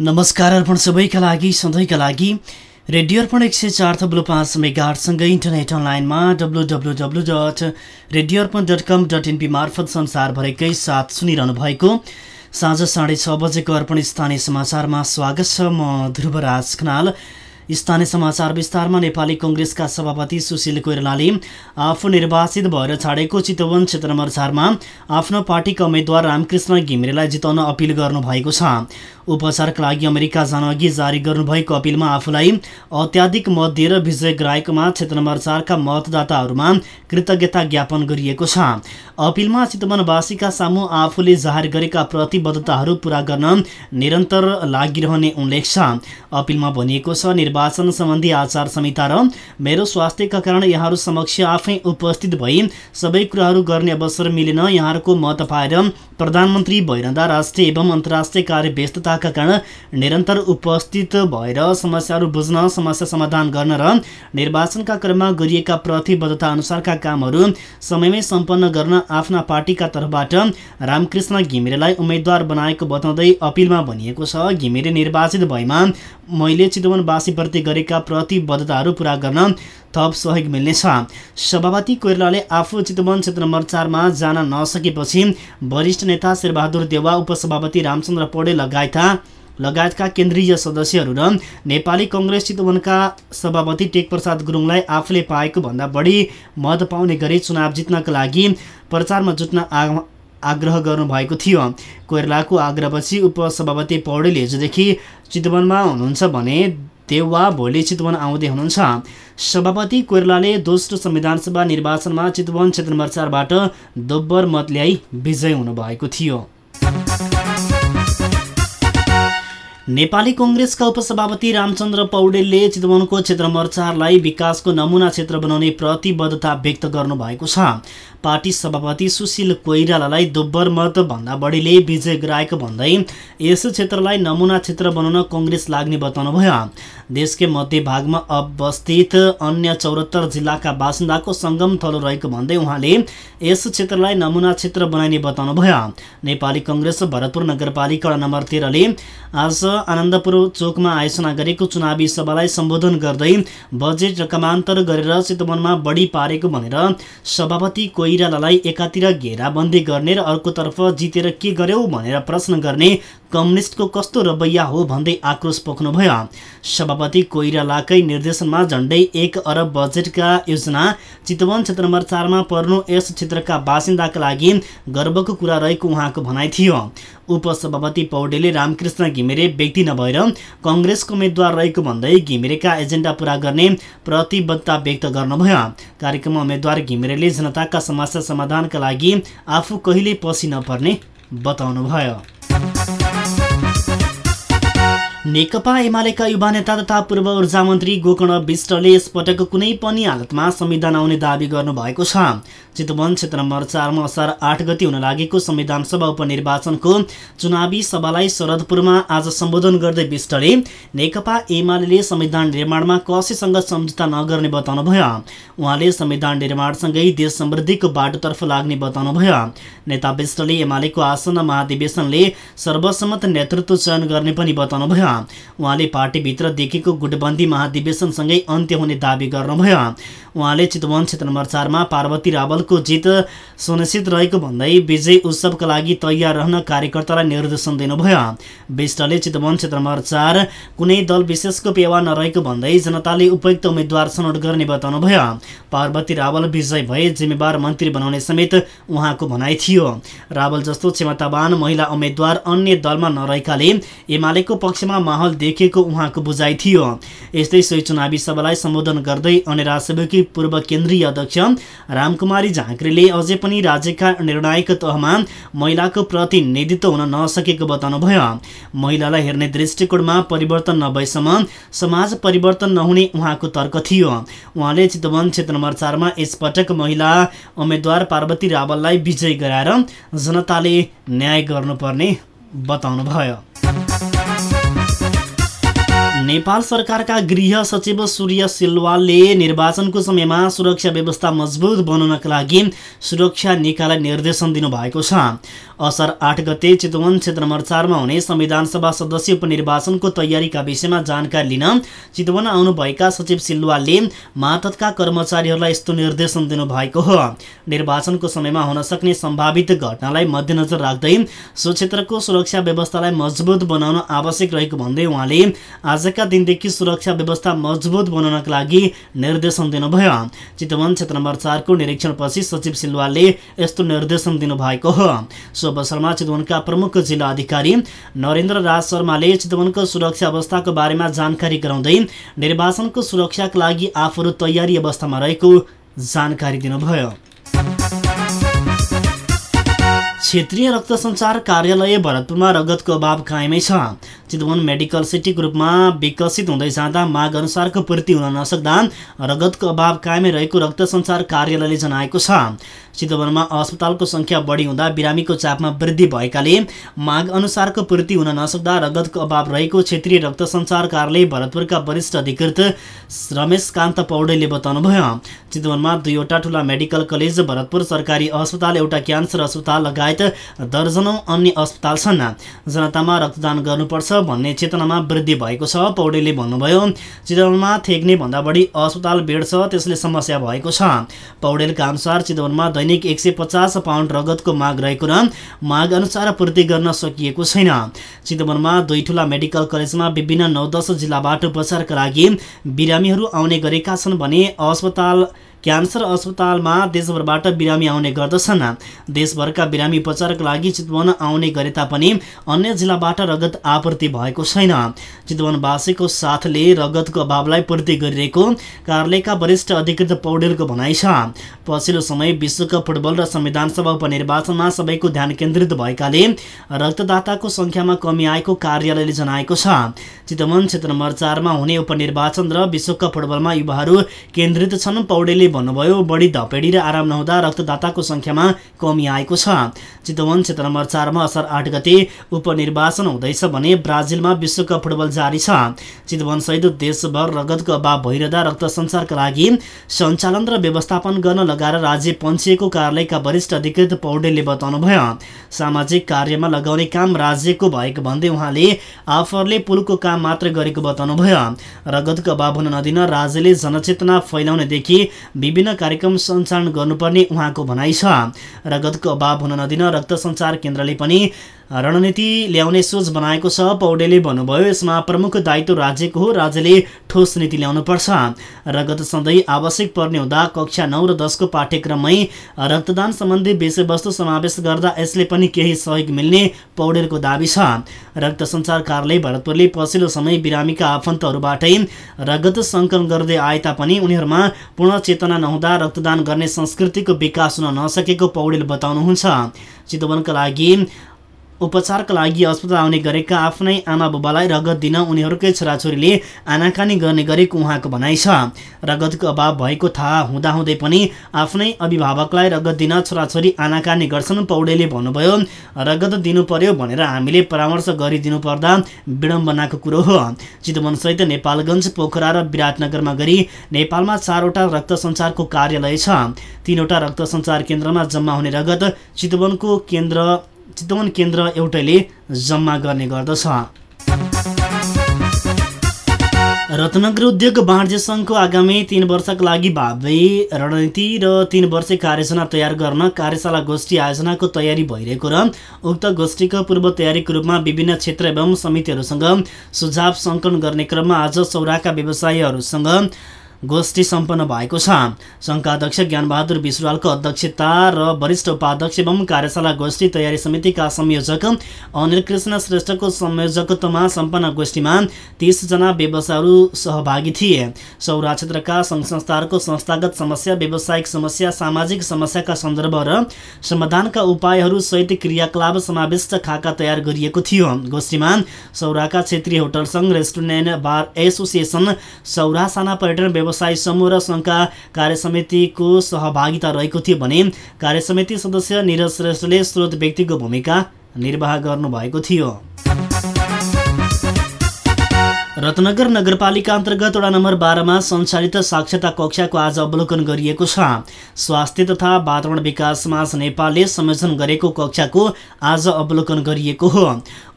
नमस्कार अर्पण सबैका लागि सधैँका लागि। रेडियो अर्पण एक सय चार थब्लु पाँच मेगाहरूसँगै इन्टरनेट अनलाइनमा W W W dot radio Arpan dot com dot NP मार्फत संसारभरिकै साथ सुनिरहनु भएको। साँझ साढे छ बजेको अर्पण स्थानीय समाचारमा स्वागत छ म ध्रुवराज खनाल। स्थानीय समाचार विस्तारमा नेपाली कङ्ग्रेसका सभापति सुशील कोइरालाले आफू निर्वाचित भएर छाडेको चितवन क्षेत्र नम्बर चारमा आफ्नो पार्टीका उम्मेद्वार रामकृष्ण घिमिरेलाई जिताउन अपिल गर्नुभएको छ। उपचारका लागि अमेरिका जानअघि जारी गर्नुभएको अपिलमा आफूलाई अत्याधिक मत दिएर विजय गराएकोमा क्षेत्र नम्बर चारका मतदाताहरूमा कृतज्ञता ज्ञापन गरिएको छ। अपिलमा चितवनवासीका सामु आफूले जाहेर गरेका प्रतिबद्धताहरू पूरा गर्न निरन्तर लागिरहने उल्लेख छ। अपिलमा भनिएको छ निर्वाचन सम्बन्धी आचार संहिता र मेरो स्वास्थ्यका कारण यहाँहरू समक्ष आफै उपस्थित भई सबै कुराहरू गर्ने अवसर मिलेन। यहाँहरूको मत पाएर प्रधानमन्त्री भइरहँदा राष्ट्रिय एवं अन्तर्राष्ट्रिय कार्य व्यस्तताका कारण निरन्तर उपस्थित भएर समस्याहरू बुझ्न समस्या समाधान गर्न र निर्वाचनका क्रममा गरिएका प्रतिबद्धता अनुसारका कामहरू समयमै सम्पन्न गर्न आफ्ना पार्टीका तर्फबाट रामकृष्ण घिमिरेलाई उम्मेद्वार बनाएको बताउँदै अपिलमा भनिएको छ। घिमिरे निर्वाचित भएमा मैले चितवनवासीप्रति गरेका प्रतिबद्धताहरू पुरा गर्न थप सहयोग मिल्नेछ। सभापति कोइरालाले आफू चितवन क्षेत्र नम्बर चारमा जान नसकेपछि वरिष्ठ नेता शेरबहादुर देवा उपसभापति रामचन्द्र पौडेल लगायतका लगायतका केन्द्रीय सदस्यहरू र नेपाली कङ्ग्रेस चितवनका सभापति टेकप्रसाद गुरुङलाई आफूले पाएको भन्दा बढी मत पाउने गरी चुनाव जित्नका लागि प्रचारमा जुट्न आग्रह गर्नुभएको थियो। कोइरालाको आग्रहपछि उपसभापति पौडेल हिजोदेखि चितवनमा हुनुहुन्छ भने देउवा भोलि चितवन आउँदै हुनुहुन्छ। सभापति कोइरालाले दोस्रो संविधानसभा निर्वाचनमा चितवन क्षेत्र नम्बर चारबाट दोब्बर मत ल्याई विजय हुनुभएको थियो। नेपाली कङ्ग्रेसका उपसभापति रामचन्द्र पौडेलले चितवनको क्षेत्र नम्बर चारलाई विकासको नमुना क्षेत्र बनाउने प्रतिबद्धता व्यक्त गर्नुभएको छ। पार्टी सभापति सुशील कोइरालालाई दोब्बर मत भन्दा बढीले विजय गराएको भन्दै यस क्षेत्रलाई नमुना क्षेत्र बनाउन कङ्ग्रेस लाग्ने बताउनुभयो। देशकै मध्य भागमा अवस्थित अन्य चौरात्तर जिल्लाका बासिन्दाको सङ्गम थलो रहेको भन्दै उहाँले यस क्षेत्रलाई नमुना क्षेत्र बनाइने बताउनुभयो। नेपाली कङ्ग्रेस भरतपुर नगरपालिका नम्बर तेह्रले आज आनन्दपुर चोकमा आयोजना गरेको चुनावी सभालाई सम्बोधन गर्दै बजेट रकमान्तर गरेर चितवनमा बढी पारेको भनेर सभापति कोइ कोइरालालाई एकातिर घेराबन्दी गर्ने र अर्कोतर्फ जितेर के गर्यौ भनेर प्रश्न गर्ने कम्युनिस्टको कस्तो रवैया हो भन्दै आक्रोश पोख्नुभयो। सभापति कोइरालाकै निर्देशनमा झन्डै एक अरब बजेटका योजना चितवन क्षेत्र नम्बर चारमा पर्नु यस क्षेत्रका बासिन्दाका लागि गर्वको कुरा रहेको उहाँको भनाइ थियो। उपसभापति पौडेलले रामकृष्ण घिमिरे व्यक्ति नभएर कङ्ग्रेसको उम्मेद्वार रहेको भन्दै घिमिरेका एजेन्डा पूरा गर्ने प्रतिबद्धता व्यक्त गर्नुभयो। कार्यक्रममा उम्मेद्वार घिमिरेले जनताका समस्या समाधानका लागि आफू कहिले पछि नपर्ने बताउनुभयो। नेकपा एमालेका युवा नेता तथा पूर्व ऊर्जा मन्त्री गोकर्ण विष्टले यसपटक कुनै पनि हालतमा संविधान आउने दावी गर्नुभएको छ। चितवन क्षेत्र नम्बर चारमा असार आठ गति हुन लागेको संविधान सभा उपनिर्वाचनको चुनावी सभालाई शरदपुरमा आज सम्बोधन गर्दै विष्टले नेकपा एमाले संविधान निर्माणमा कसैसँग सम्झौता नगर्ने बताउनुभयो। उहाँले संविधान निर्माणसँगै देश समृद्धिको बाटोतर्फ लाग्ने बताउनुभयो। नेता विष्टले एमालेको आसन्न महाधिवेशनले सर्वसम्मत नेतृत्व चयन गर्ने पनि बताउनुभयो। उहाँले पार्टीभित्र देखिएको गुटबन्दी महाधिवेशनसँगै अन्त्य हुने दावी गर्नुभयो। उहाँले चितवन क्षेत्र नम्बर चारमा पार्वती रावलको जित सुनिश्चित रहेको भन्दै विजय उत्सवका लागि तयार रहन कार्यकर्तालाई निर्देशन दिनुभयो। विष्टले चितवन क्षेत्र नम्बर चार कुनै दल विशेषको पेवा नरहेको भन्दै जनताले उपयुक्त उम्मेद्वार छनौट गर्ने बताउनुभयो। पार्वती रावल विजय भए जिम्मेवार मन्त्री बनाउने समेत उहाँको भनाइ थियो। रावल जस्तो क्षमतावान महिला उम्मेद्वार अन्य दलमा नरहेकाले एमालेको पक्षमा माहौल देखिएको उहाँको बुझाइ थियो। यस्तै सोही चुनावी सभालाई सम्बोधन गर्दै अनेरा सेवकी पूर्व केन्द्रीय अध्यक्ष रामकुमारी झाँक्रीले अझै पनि राज्यका निर्णायक तहमा महिलाको प्रतिनिधित्व हुन नसकेको बताउनुभयो। महिलालाई हेर्ने दृष्टिकोणमा परिवर्तन नभएसम्म समाज परिवर्तन नहुने उहाँको तर्क थियो। उहाँले चितवन क्षेत्र नम्बर चारमा यसपटक महिला उम्मेद्वार पार्वती रावललाई विजय गराएर जनताले न्याय गर्नुपर्ने बताउनुभयो। नेपाल सरकारका गृह सचिव सूर्य सिलवालले निर्वाचनको समयमा सुरक्षा व्यवस्था मजबुत बनाउनका लागि सुरक्षा निकायलाई निर्देशन दिनुभएको छ। असार आठ गते चितवन क्षेत्र नम्बर चारमा हुने संविधानसभा सदस्य उपनिर्वाचनको तयारीका विषयमा जानकारी लिन चितवन आउनुभएका सचिव सिलवालले मातहतका कर्मचारीहरूलाई यस्तो निर्देशन दिनुभएको हो। निर्वाचनको समयमा हुन सक्ने सम्भावित घटनालाई मध्यनजर राख्दै सो क्षेत्रको सुरक्षा व्यवस्थालाई मजबुत बनाउन आवश्यक रहेको भन्दै उहाँले आजका दिनदेखि सुरक्षा व्यवस्था मजबुत बनाउनका लागि निर्देशन दिनुभयो। चितवन क्षेत्र नम्बर चारको निरीक्षणपछि सचिव सिलवालले यस्तो निर्देशन दिनुभएको हो। अवसरमा चितवनका प्रमुख जिल्ला अधिकारी नरेन्द्र राज शर्माले चितवनको सुरक्षा अवस्थाको बारेमा जानकारी गराउँदै निर्वाचनको सुरक्षाका लागि आफूहरू तयारी अवस्थामा रहेको जानकारी दिनुभयो। क्षेत्रीय रक्त सञ्चार कार्यालय भरतपुरमा रगतको अभाव कायमै छ। चितवन मेडिकल सिटीको रूपमा विकसित हुँदै जाँदा माग अनुसारको पूर्ति हुन नसक्दा रगतको अभाव कायमै रहेको रक्त सञ्चार कार्यालयले जनाएको छ। चितवनमा अस्पतालको सङ्ख्या बढी हुँदा बिरामीको चापमा वृद्धि भएकाले माग अनुसारको पूर्ति हुन नसक्दा रगतको अभाव रहेको क्षेत्रीय रक्त सञ्चार कार्यालय भरतपुरका वरिष्ठ अधिकृत रमेश कान्त पौडेलले बताउनुभयो। चितवनमा दुईवटा ठुला मेडिकल कलेज भरतपुर सरकारी अस्पताल एउटा क्यान्सर अस्पताल लगायत दर्जनौँ अन्य अस्पताल छन्। जनतामा रक्तदान गर्नुपर्छ। भन्ने चेतनामा वृद्धि भएको छ पौडेलले भन्नुभयो। चितवनमा थेग्ने भन्दा बढी अस्पताल बेड छ त्यसले समस्या भएको छ। पौडेलका अनुसार चितवनमा दैनिक एक सय पाउन्ड रगतको माग रहेको र माग अनुसार पूर्ति गर्न सकिएको छैन। चितवनमा दुई ठुला मेडिकल कलेजमा विभिन्न नौ दस जिल्लाबाट उपचारका लागि बिरामीहरू आउने गरेका छन् भने अस्पताल क्यान्सर अस्पतालमा देशभरबाट बिरामी आउने गर्दछन्। देशभरका बिरामी उपचारका लागि चितवन आउने गरे तापनि अन्य जिल्लाबाट रगत आपूर्ति भएको छैन। चितवनवासीको साथले रगतको अभावलाई पूर्ति गरिरहेको कार्यालयका वरिष्ठ अधिकृत पौडेलको भनाइ छ। पछिल्लो समय विश्वकप फुटबल र संविधान सभा उपनिर्वाचनमा सबैको ध्यान केन्द्रित भएकाले रक्तदाताको संख्यामा कमी आएको कार्यालयले जनाएको छ। चितवन क्षेत्र नम्बर चारमा हुने उपनिर्वाचन र विश्वकप फुटबलमा युवाहरू केन्द्रित छन्। पौडेलले भन्नुभयो बढी धपेडी र आराम नहुँदा रक्तदाताको संख्यामा कमी आएको छ। चितवन क्षेत्र नम्बर चारमा असार आठ गते उपनिर्वाचन हुँदैछ भने ब्राजिलमा विश्वकप फुटबल जारी छ। चितवन सहित देशभर रगतको अभाव भइरहँदा रक्त सञ्चारका लागि सञ्चालन र व्यवस्थापन गर्न लगाएर राज्य पञ्चायतको कार्यालयका वरिष्ठ अधिकृत पौडेलले बताउनुभयो। सामाजिक कार्यमा लगाउने काम राज्यको भएको भन्दै उहाँले आफूहरूले पुलको काम मात्र गरेको बताउनुभयो। रगतको अभाव हुन नदिन राज्यले जनचेतना फैलाउनेदेखि विभिन्न कार्यक्रम सञ्चालन गर्नुपर्ने उहाँको भनाइ छ। रगतको अभाव हुन नदिन रक्त सञ्चार केन्द्रले पनि रणनीति ल्याउने सोच बनाएको छ पौडेले भन्नुभयो यसमा प्रमुख दायित्व राज्यको हो राज्यले ठोस नीति ल्याउनुपर्छ। रगत सधैँ आवश्यक पर्ने हुँदा कक्षा नौ र दसको पाठ्यक्रममै रक्तदान सम्बन्धी विषयवस्तु समावेश गर्दा यसले पनि केही सहयोग मिल्ने पौडेलको दावी छ। रक्त सञ्चार कार्यालय भरतपुरले पछिल्लो समय बिरामीका आफन्तहरूबाटै रगत सङ्कलन गर्दै आए तापनि उनीहरूमा पूर्ण चेतना नहुँदा रक्तदान गर्ने संस्कृतिको विकास हुन नसकेको पौडेल बताउनुहुन्छ। चितवनका लागि उपचारका लागि अस्पताल आउने गरेका आफ्नै आमा बुबालाई रगत दिन उनीहरूकै छोराछोरीले आनाकानी गर्ने गरेको उहाँको भनाइ छ। रगतको अभाव भएको थाहा हुँदाहुँदै पनि आफ्नै अभिभावकलाई रगत दिन छोराछोरी आनाकानी गर्छन् पौडेले भन्नुभयो। रगत दिनु पर्यो भनेर हामीले परामर्श गरिदिनु पर्दा विडम्बनाको कुरो हो। चितवनसहित नेपालगञ्ज पोखरा र विराटनगरमा गरी नेपालमा चारवटा रक्त सञ्चारको कार्यालय छ। तीनवटा रक्त सञ्चार केन्द्रमा जम्मा हुने रगत चितवनको केन्द्र चितवन केन्द्र एउटैले जम्मा गर्ने गर्दछ। रत्नगर उद्योग वाणिज्य सङ्घको आगामी तीन वर्षका लागि भावी रणनीति र तीन वर्ष कार्ययोजना तयार गर्न कार्यशाला गोष्ठी आयोजनाको तयारी भइरहेको र उक्त गोष्ठीको पूर्व तयारीको रूपमा विभिन्न क्षेत्र एवं समितिहरूसँग सुझाव सङ्कलन गर्ने क्रममा आज सौराका व्यवसायीहरूसँग गोष्ठी सम्पन्न भएको छ। सङ्घका अध्यक्ष ज्ञानबहादुर विश्वालको अध्यक्षता र वरिष्ठ उपाध्यक्ष एवं कार्यशाला गोष्ठी तयारी समितिका संयोजक अनिल कृष्ण श्रेष्ठको संयोजकत्वमा सम्पन्न गोष्ठीमा तिसजना व्यवसायहरू सहभागी थिए। सौरा क्षेत्रका सङ्घ संस्थाहरूको संस्थागत समस्या व्यावसायिक समस्या सामाजिक समस्याका सन्दर्भ र समाधानका उपायहरू सहित क्रियाकलाप समाविष्ट खाका तयार गरिएको थियो। गोष्ठीमा सौराका क्षेत्रीय होटल सङ्घ रेस्टुरेन्ट बार एसोसिएसन सौरा साना पर्यटन व्यवसाय समूह र सङ्घका कार्यसमितिको सहभागिता रहेको थियो भने कार्यसमिति सदस्य निरज श्रेष्ठले स्रोत व्यक्तिको भूमिका निर्वाह गर्नुभएको थियो। रत्नगर नगरपालिका अन्तर्गत वडा नम्बर बाह्रमा सञ्चालित साक्षरता कक्षाको आज अवलोकन गरिएको छ। स्वास्थ्य तथा वातावरण विकास समाज नेपालले संयोजन गरेको कक्षाको आज अवलोकन गरिएको हो।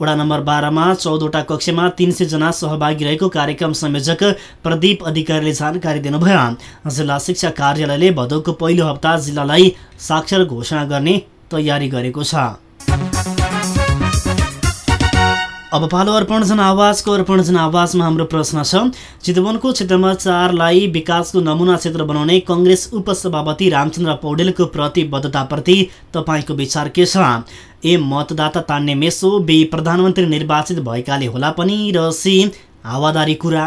वडा नम्बर बाह्रमा चौधवटा कक्षामा तिन जना सहभागी रहेको कार्यक्रम संयोजक प्रदीप अधिकारीले जानकारी दिनुभयो। जिल्ला शिक्षा कार्यालयले भदौको पहिलो हप्ता जिल्लालाई साक्षर घोषणा गर्ने तयारी गरेको छ। अब पालो अर्पण जन अर्पण जन हाम्रो प्रश्न छ। चितवनको क्षेत्रमा चारलाई विकासको नमुना क्षेत्र बनाउने कङ्ग्रेस उपसभापति रामचन्द्र पौडेलको प्रतिबद्धताप्रति तपाईँको विचार के छ? ए मतदाता तान्ने मेसो बी प्रधानमन्त्री निर्वाचित भएकाले होला पनि र सी हावादारी कुरा।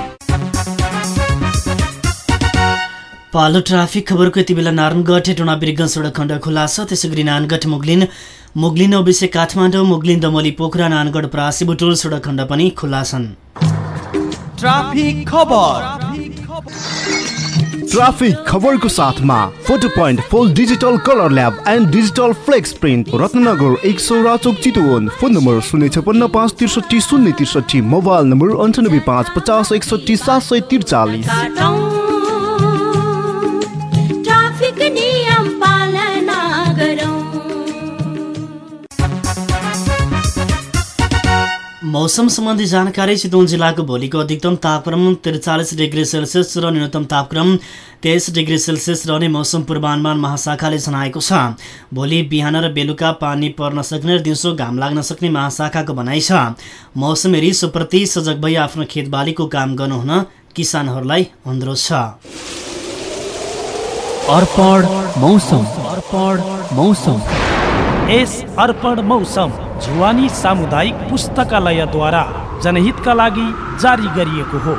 पालो ट्राफिक खबरको यति बेला नारायणगढ टोना बिर्ग सडक खण्ड खुला छ त्यसै गरी नानगढ मुगलिन मुगलिन ओबिसे काठमाडौँ मुगलिन दमली पोखरा नानगढ प्रासी बुटोल सडक खण्ड पनि खुला छन् ट्राफिक खबर। ट्राफिक खबरको साथमा photo point full digital colour lab and digital flex print Ratnagar एक सौ राचोक चितवन। फोन नम्बर शून्य छपन्न पाँच त्रिसठी शून्य त्रिसठी मोबाइल नम्बर अन्ठानब्बे पाँच पचास एकसठी सात सय त्रिचालिस। मौसम सम्बन्धी जानकारी चितवन जिल्लाको भोलिको अधिकतम तापक्रम त्रिचालिस डिग्री सेल्सियस र न्यूनतम तापक्रम तेइस डिग्री सेल्सियस रहने मौसम पूर्वानुमान महाशाखाले जनाएको छ। भोलि बिहान र बेलुका पानी पर्न सक्ने र दिउँसो घाम लाग्न सक्ने महाशाखाको भनाइ छ। मौसम रिसोप्रति सजग भई आफ्नो खेतबालीको काम गर्नुहुन किसानहरूलाई अनुरोध छ। अर्पण मौसम। अर्पण मौसम। यस अर्पण मौसम। जुवानी सामुदायिक पुस्तकालयद्वारा जनहितका लागि जारी गरिएको हो।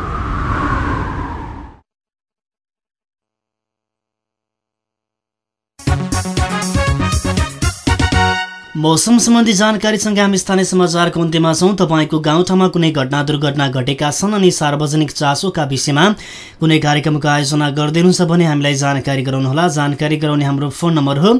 मौसम सम्बन्धी जानकारीसँग हामी स्थानीय समाचारको अन्त्यमा छौँ। तपाईँको गाउँठाउँमा कुनै घटना दुर्घटना घटेका छन् अनि सार्वजनिक चासोका विषयमा कुनै कार्यक्रमको आयोजना गरिदिनुहुन्छ भने हामीलाई जानकारी गराउनुहोला। जानकारी गराउने हाम्रो फोन नम्बर हो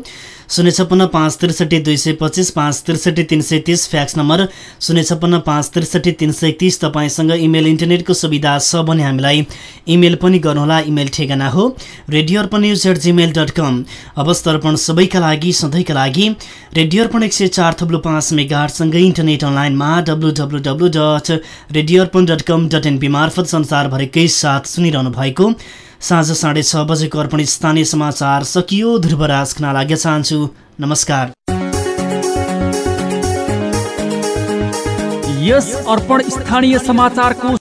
शून्य छप्पन्न पाँच त्रिसठी दुई सय पच्चिस पाँच त्रिसठी तिन सय तिस फ्याक्स नम्बर शून्य छप्पन्न पाँच त्रिसठी तिन सय तिस तपाईँसँग इमेल इन्टरनेटको सुविधा छ भने हामीलाई इमेल पनि गर्नुहोला। इमेल ठेगाना हो। Radio Arpan news at Gmail dot com अवस्थ Arpan सबैका लागि सधैँका लागि। रेडियो अर्पण एक सय चार थप्लु पाँच मेगाहरूसँगै इन्टरनेट अनलाइनमा W W W dot radio Arpan dot com dot NP मार्फत संसारभरिकै साथ सुनिरहनु भएको साँझ साढे छ बजेको अर्पण स्थानीय समाचार सकियो ध्रुवराज लाग्न चाहन्छु। नमस्कार। यस अर्पण स्थानीय समाचारको